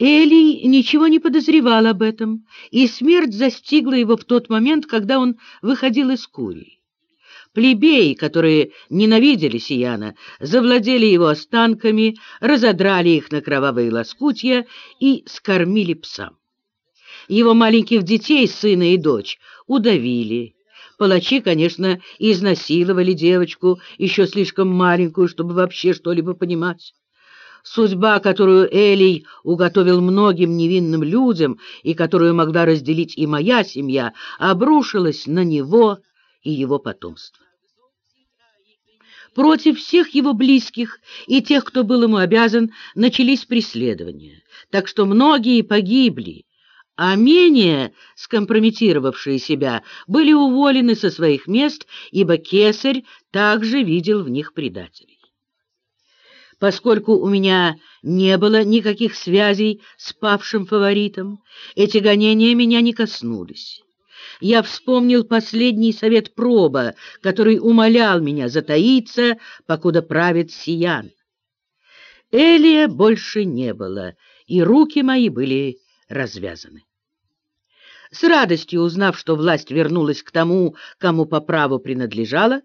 Элий ничего не подозревал об этом, и смерть застигла его в тот момент, когда он выходил из Курии. Плебеи, которые ненавидели Сияна, завладели его останками, разодрали их на кровавые лоскутья и скормили псам. Его маленьких детей, сына и дочь, удавили. Палачи, конечно, изнасиловали девочку, еще слишком маленькую, чтобы вообще что-либо понимать. Судьба, которую Элий уготовил многим невинным людям и которую могла разделить и моя семья, обрушилась на него и его потомство. Против всех его близких и тех, кто был ему обязан, начались преследования, так что многие погибли, а менее скомпрометировавшие себя были уволены со своих мест, ибо кесарь также видел в них предателей. Поскольку у меня не было никаких связей с павшим фаворитом, эти гонения меня не коснулись. Я вспомнил последний совет проба, который умолял меня затаиться, покуда правит Сиян. Элия больше не было, и руки мои были развязаны. С радостью узнав, что власть вернулась к тому, кому по праву принадлежала,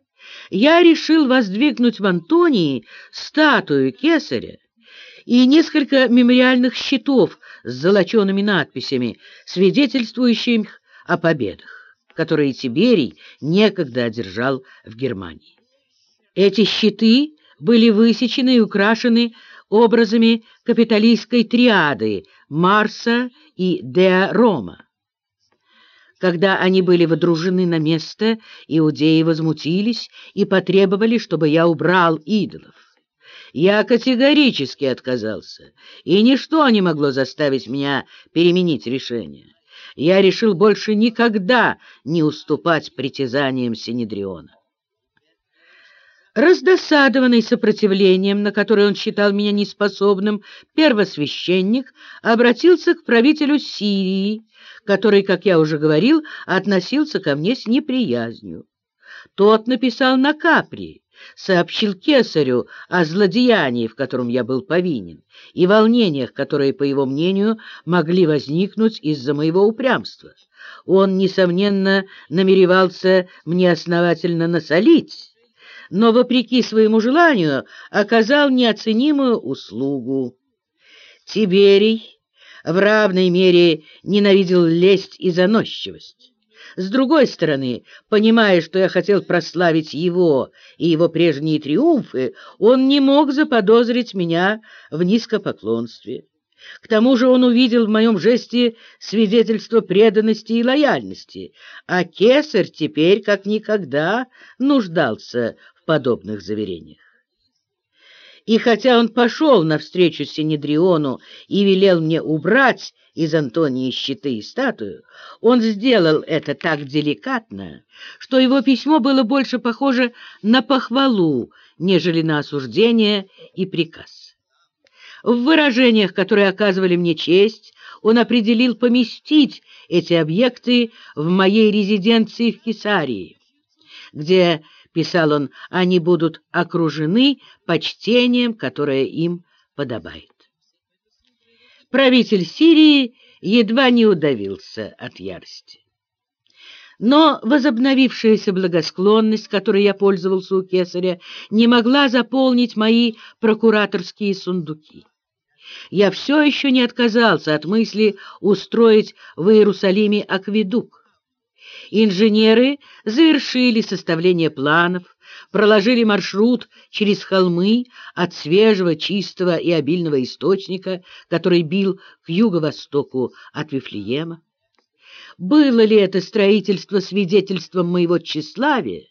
я решил воздвигнуть в Антонии статую кесаря и несколько мемориальных щитов с золочеными надписями, свидетельствующими о победах, которые Тиберий некогда одержал в Германии. Эти щиты были высечены и украшены образами капиталистской триады Марса и Деа Рома. Когда они были водружены на место, иудеи возмутились и потребовали, чтобы я убрал идолов. Я категорически отказался, и ничто не могло заставить меня переменить решение. Я решил больше никогда не уступать притязаниям Синедриона. Раздосадованный сопротивлением, на которое он считал меня неспособным, первосвященник обратился к правителю Сирии, который, как я уже говорил, относился ко мне с неприязнью. Тот написал на Капри, сообщил кесарю о злодеянии, в котором я был повинен, и волнениях, которые, по его мнению, могли возникнуть из-за моего упрямства. Он, несомненно, намеревался мне основательно насолить, но, вопреки своему желанию, оказал неоценимую услугу. Тиберий в равной мере ненавидел лесть и заносчивость. С другой стороны, понимая, что я хотел прославить его и его прежние триумфы, он не мог заподозрить меня в низкопоклонстве. К тому же он увидел в моем жесте свидетельство преданности и лояльности, а кесарь теперь, как никогда, нуждался в подобных заверениях. И хотя он пошел навстречу Синедриону и велел мне убрать из Антонии щиты и статую, он сделал это так деликатно, что его письмо было больше похоже на похвалу, нежели на осуждение и приказ. В выражениях, которые оказывали мне честь, он определил поместить эти объекты в моей резиденции в Кесарии, где писал он, они будут окружены почтением, которое им подобает. Правитель Сирии едва не удавился от ярости. Но возобновившаяся благосклонность, которой я пользовался у кесаря, не могла заполнить мои прокураторские сундуки. Я все еще не отказался от мысли устроить в Иерусалиме акведук, Инженеры завершили составление планов, проложили маршрут через холмы от свежего, чистого и обильного источника, который бил к юго-востоку от Вифлеема. Было ли это строительство свидетельством моего тщеславия?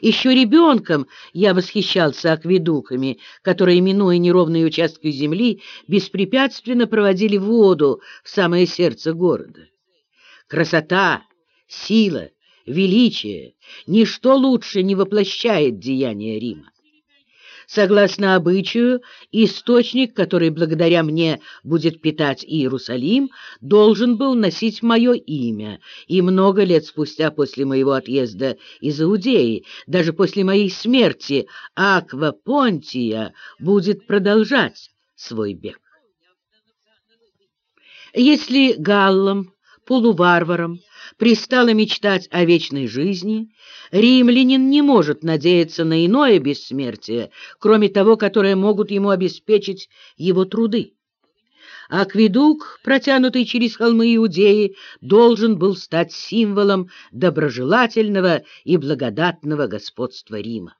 Еще ребенком я восхищался акведуками, которые, минуя неровные участки земли, беспрепятственно проводили воду в самое сердце города. Красота сила, величие, ничто лучше не воплощает деяния Рима. Согласно обычаю, источник, который благодаря мне будет питать Иерусалим, должен был носить мое имя, и много лет спустя после моего отъезда из Иудеи, даже после моей смерти, Аква Понтия будет продолжать свой бег. Если галлам, полуварварам, пристало мечтать о вечной жизни, римлянин не может надеяться на иное бессмертие, кроме того, которое могут ему обеспечить его труды. Акведук, протянутый через холмы Иудеи, должен был стать символом доброжелательного и благодатного господства Рима.